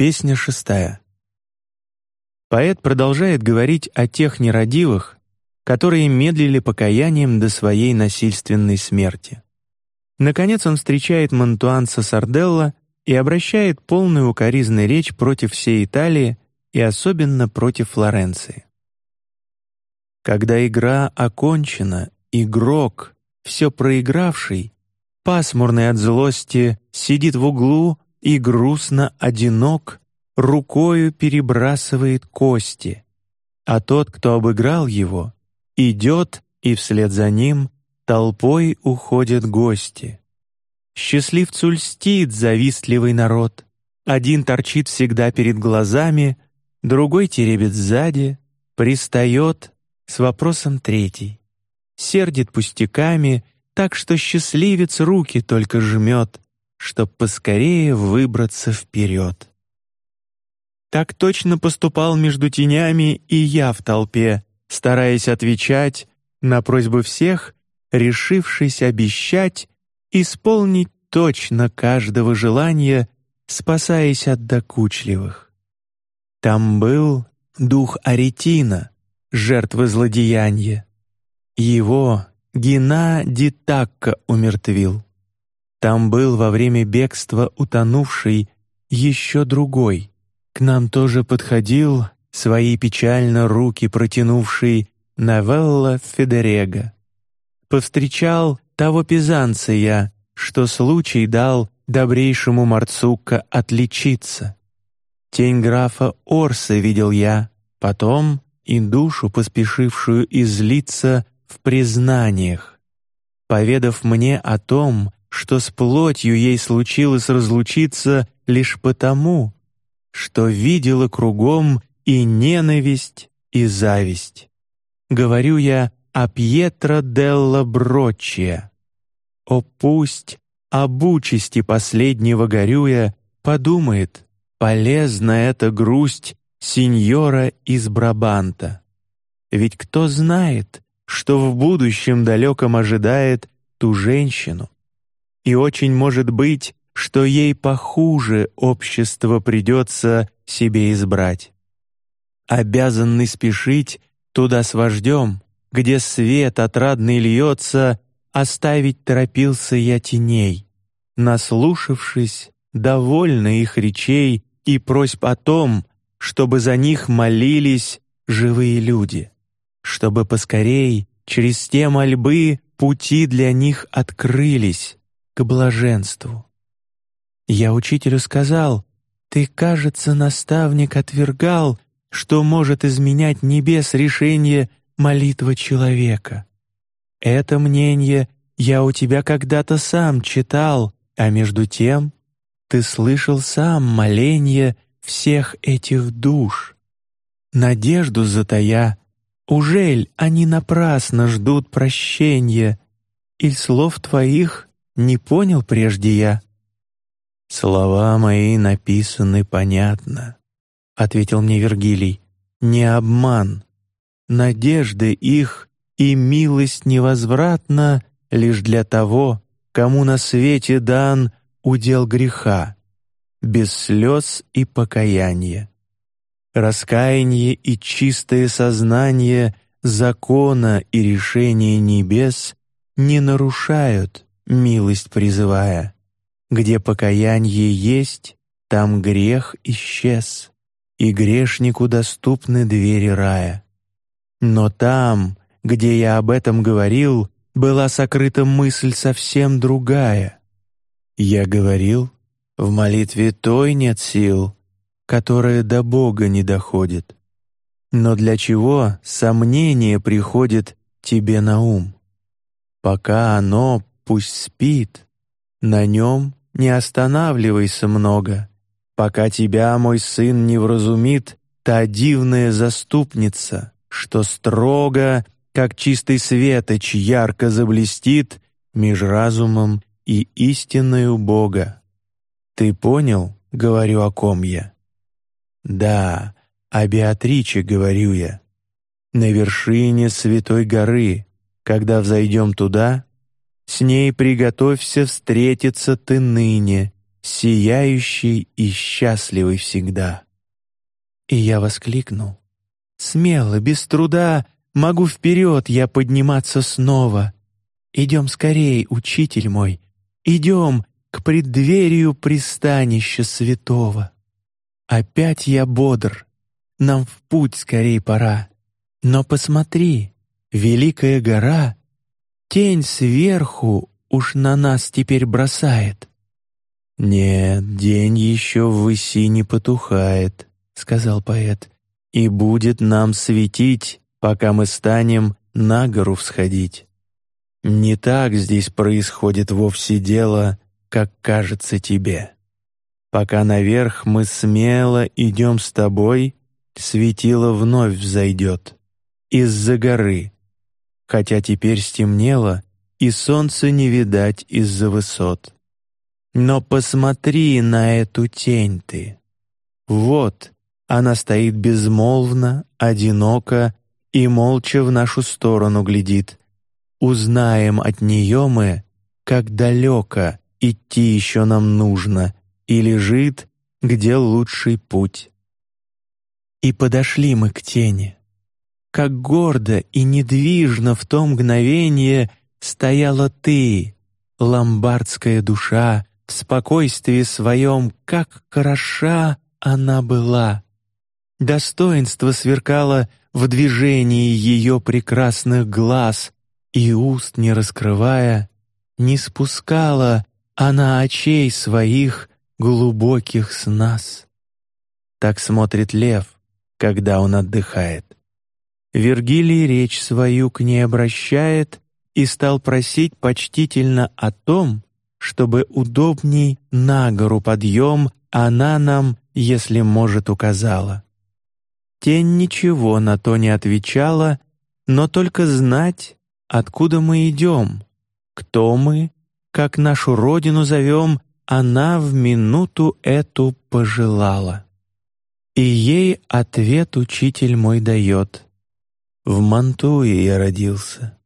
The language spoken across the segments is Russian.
Песня шестая. Поэт продолжает говорить о тех нерадивых, которые медлили покаянием до своей насильственной смерти. Наконец он встречает Монтуанца Сарделла и обращает полную укоризной речь против всей Италии и особенно против Флоренции. Когда игра окончена, игрок, все проигравший, пасмурный от злости, сидит в углу и грустно одинок, рукою перебрасывает кости, а тот, кто обыграл его, идет и вслед за ним толпой уходят гости. Счастливцу льстит завистливый народ. Один торчит всегда перед глазами, другой теребит сзади, пристает с вопросом третий, сердит пустяками, так что счастливец руки только жмет, чтоб поскорее выбраться вперед. Так точно поступал между тенями и я в толпе, стараясь отвечать на просьбы всех, решившись обещать исполнить точно каждого желания, спасаясь от докучливых. Там был дух Аретина, жертвы злодеяния. Его Гина Дитакка умертвил. Там был во время бегства утонувший еще другой. К нам тоже подходил свои печально руки протянувший Новелла Федерега. Повстречал того пизанца я, что случай дал добрейшему Марцука отличиться. Тень графа Орса видел я, потом и душу, поспешившую излиться в признаниях, поведав мне о том, что с плотью ей случилось разлучиться лишь потому, что видела кругом и ненависть, и зависть. Говорю я о Пьетро делла Броччия. О пусть об участи последнего горюя подумает, полезна эта грусть сеньора из Брабанта. Ведь кто знает, что в будущем далеком ожидает ту женщину, и очень может быть, что ей похуже общество придется себе избрать. Обязанный спешить туда с вождем, где свет отрадный льется, оставить торопился я теней, наслушавшись довольно их речей и просьб о том, чтобы за них молились живые люди, чтобы поскорей через те мольбы пути для них открылись к блаженству. Я учителю сказал: ты, кажется, наставник отвергал, что может изменять небес решение молитва человека. Это мнение я у тебя когда-то сам читал, а между тем ты слышал сам моление всех этих душ. Надежду затая, ужель они напрасно ждут прощения, или слов твоих не понял прежде я? Слова мои написаны понятно, ответил мне Вергилий. Не обман, надежды их и милость невозвратна лишь для того, кому на свете дан удел греха без слез и покаяния. Раскаяние и чистое сознание закона и решения небес не нарушают, милость призывая. Где покаяние есть, там грех исчез, и грешнику доступны двери рая. Но там, где я об этом говорил, была сокрыта мысль совсем другая. Я говорил, в молитве той нет сил, которая до Бога не доходит. Но для чего сомнение приходит тебе на ум? Пока оно пусть спит, на нем не останавливайся много, пока тебя мой сын не вразумит та дивная заступница, что строго, как чистый светоч, ярко заблестит меж разумом и истинною Бога. Ты понял, говорю о ком я? Да, о Беатриче говорю я. На вершине святой горы, когда взойдем туда, с ней приготовься встретиться ты ныне сияющий и счастливый всегда. И я воскликнул: смело, без труда могу вперед я подниматься снова. Идем скорей, учитель мой, идем к преддверию пристанища святого. Опять я бодр, нам в путь скорей пора. Но посмотри, великая гора, тень сверху уж на нас теперь бросает. Нет, день еще в выси не потухает, сказал поэт, и будет нам светить, пока мы станем на гору всходить. Не так здесь происходит вовсе дело, как кажется тебе. Пока наверх мы смело идем с тобой, светило вновь взойдет из-за горы, хотя теперь стемнело и солнца не видать из-за высот. Но посмотри на эту тень ты. Вот она стоит безмолвно, одиноко и молча в нашу сторону глядит. Узнаем от нее мы, как далеко идти еще нам нужно, и лежит, где лучший путь. И подошли мы к тени. Как гордо и недвижно в том мгновение стояла ты, ломбардская душа, в спокойствии своем, как хороша она была. Достоинство сверкало в движении ее прекрасных глаз, и уст не раскрывая, не спускала она очей своих глубоких с нас. Так смотрит лев, когда он отдыхает. Вергилий речь свою к ней обращает и стал просить почтительно о том, чтобы удобней на гору подъем она нам, если может, указала. Тень ничего на то не отвечала, но только знать, откуда мы идем, кто мы, как нашу родину зовем, она в минуту эту пожелала. И ей ответ учитель мой дает: в Мантуе я родился.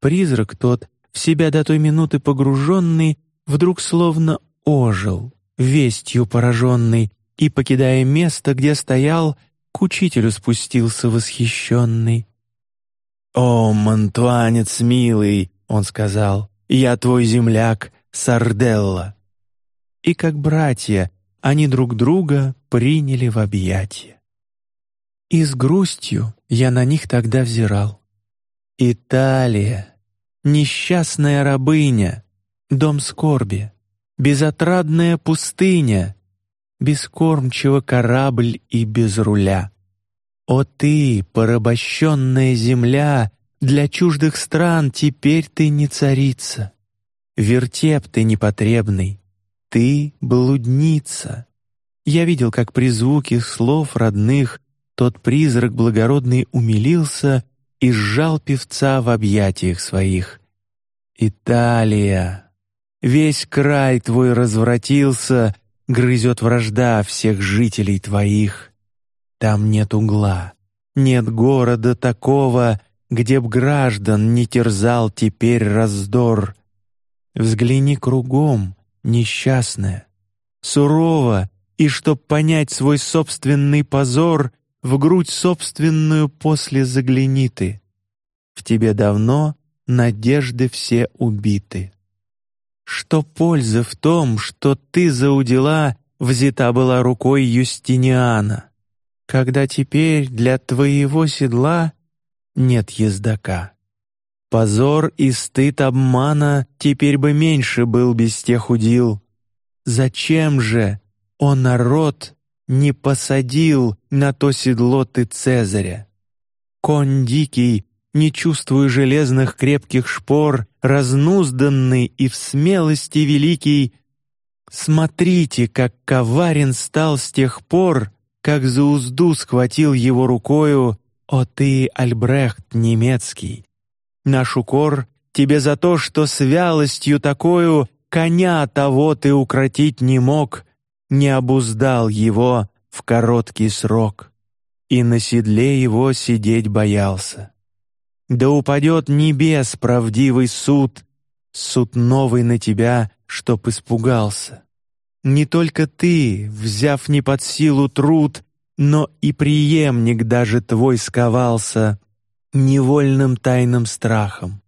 Призрак тот, в себя до той минуты погруженный, вдруг словно ожил, вестью пораженный, и покидая место, где стоял, к учителю спустился восхищенный. О, мантуанец милый, он сказал, я твой земляк, Сарделла. И как братья, они друг друга приняли в объятия. И с грустью я на них тогда взирал. Италия, несчастная рабыня, дом скорби, безотрадная пустыня, бескормчиво корабль и без руля. О ты, порабощенная земля, для чуждых стран теперь ты не царица. Вертеп ты непотребный, ты блудница. Я видел, как при звуке слов родных тот призрак благородный умилился и сжал певца в объятиях своих. Италия, весь край твой развратился, грызет вражда всех жителей твоих. Там нет угла, нет города такого, где б граждан не терзал теперь раздор. Взгляни кругом, несчастная, сурово, и чтоб понять свой собственный позор, в грудь собственную после загляни ты. В тебе давно надежды все убиты. Что польза в том, что ты за удела взята была рукой Юстиниана, когда теперь для твоего седла нет ездока. Позор и стыд обмана теперь бы меньше был без тех удил. Зачем же, о народ, не посадил на то седло ты Цезаря? Конь дикий, не чувствуя железных крепких шпор, разнузданный и в смелости великий, смотрите, как коварен стал с тех пор, как за узду схватил его рукою о ты, Альбрехт немецкий, наш укор тебе за то, что с вялостью такою коня того ты укротить не мог, не обуздал его в короткий срок, и на седле его сидеть боялся. Да упадет небес правдивый суд, суд новый на тебя, чтоб испугался. не только ты, взяв не под силу труд, но и преемник даже твой сковался невольным тайным страхом.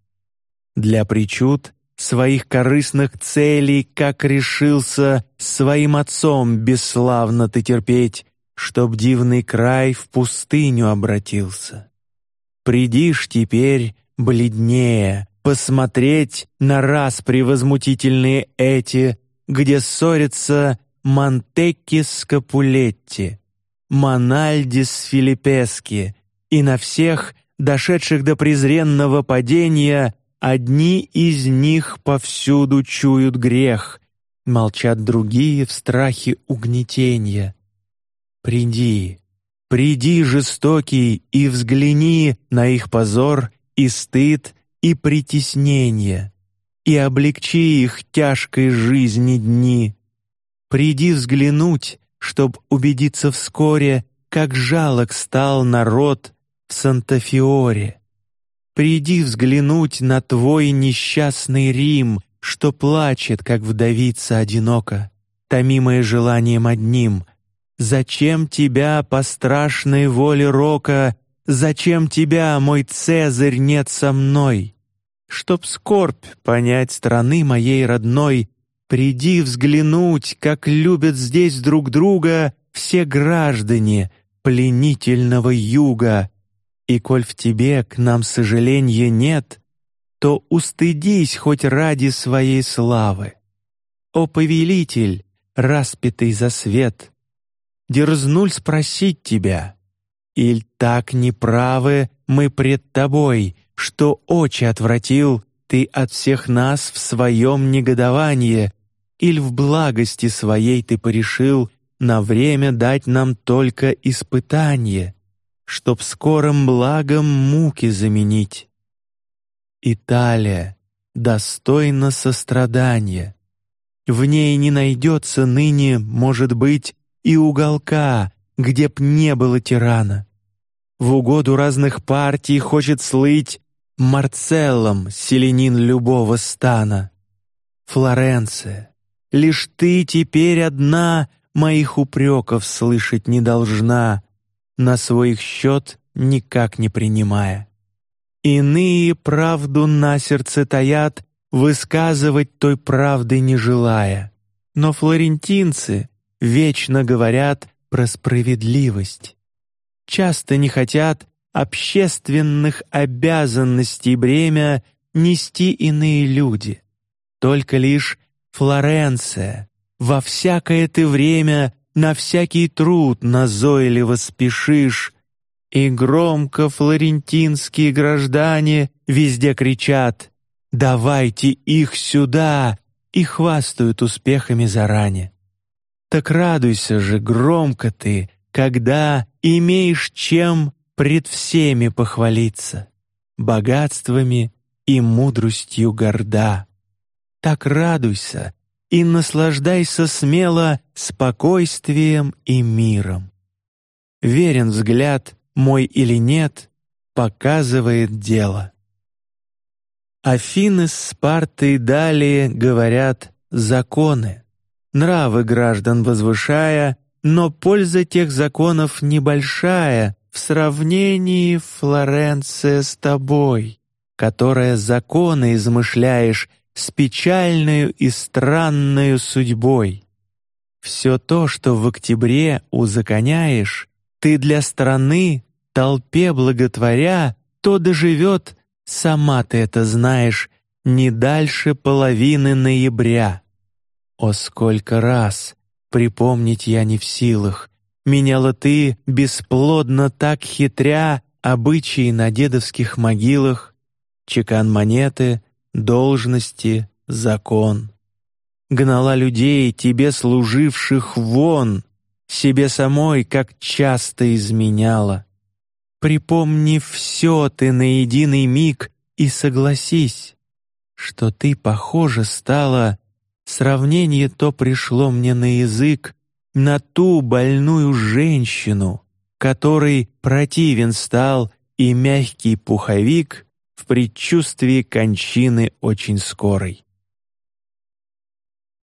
Для причуд своих корыстных целей, как решился своим отцом бесславно ты терпеть, чтоб дивный край в пустыню обратился. Придишь теперь бледнее посмотреть на раз превозмутительные эти, где ссорятся Монтекки с Капулетти, Мональди с Филиппески, и на всех, дошедших до презренного падения, одни из них повсюду чуют грех, молчат другие в страхе угнетения. Приди, приди, жестокий, и взгляни на их позор и стыд и притеснение, и облегчи их тяжкой жизни дни. Приди взглянуть, чтоб убедиться вскоре, как жалок стал народ в Санта-Фиоре. Приди взглянуть на твой несчастный Рим, что плачет, как вдовица одиноко, томимая желанием одним. Зачем тебя по страшной воле рока Зачем тебя, мой Цезарь, нет со мной? Чтоб скорбь понять страны моей родной, приди взглянуть, как любят здесь друг друга все граждане пленительного юга. И коль в тебе к нам сожаления нет, то устыдись хоть ради своей славы. О повелитель, распятый за свет, дерзнуль спросить тебя, Иль так неправы мы пред тобой, что очи отвратил ты от всех нас в своем негодовании, иль в благости своей ты порешил на время дать нам только испытание, чтоб скорым благом муки заменить. Италия достойна сострадания. В ней не найдется ныне, может быть, и уголка, где б не было тирана. В угоду разных партий хочет слыть Марцеллом селенин любого стана. Флоренция, лишь ты теперь одна моих упреков слышать не должна, на свой счет никак не принимая. Иные правду на сердце таят, высказывать той правды не желая. Но флорентинцы вечно говорят про справедливость. Часто не хотят общественных обязанностей бремя нести иные люди. Только лишь Флоренция во всякое ты время на всякий труд назойливо спешишь, и громко флорентинские граждане везде кричат: "Давайте их сюда!" и хвастают успехами заранее. Так радуйся же громко ты, когда имеешь чем пред всеми похвалиться, богатствами и мудростью горда. Так радуйся и наслаждайся смело спокойствием и миром. Верен взгляд мой или нет, показывает дело. Афины с Спартой далее говорят законы нравы граждан возвышая, но польза тех законов небольшая в сравнении Флоренция с тобой, которая законы измышляешь с печальную и странную судьбой. Все то, что в октябре узаконяешь, ты для страны толпе благотворя, то доживет, сама ты это знаешь, не дальше половины ноября. О, сколько раз припомнить я не в силах. Меняла ты бесплодно так хитря обычаи на дедовских могилах, чекан монеты, должности, закон. Гнала людей, тебе служивших вон, себе самой как часто изменяла. Припомни все ты на единый миг и согласись, что ты похожа стала Сравнение то пришло мне на язык на ту больную женщину, которой противен стал и мягкий пуховик в предчувствии кончины очень скорой.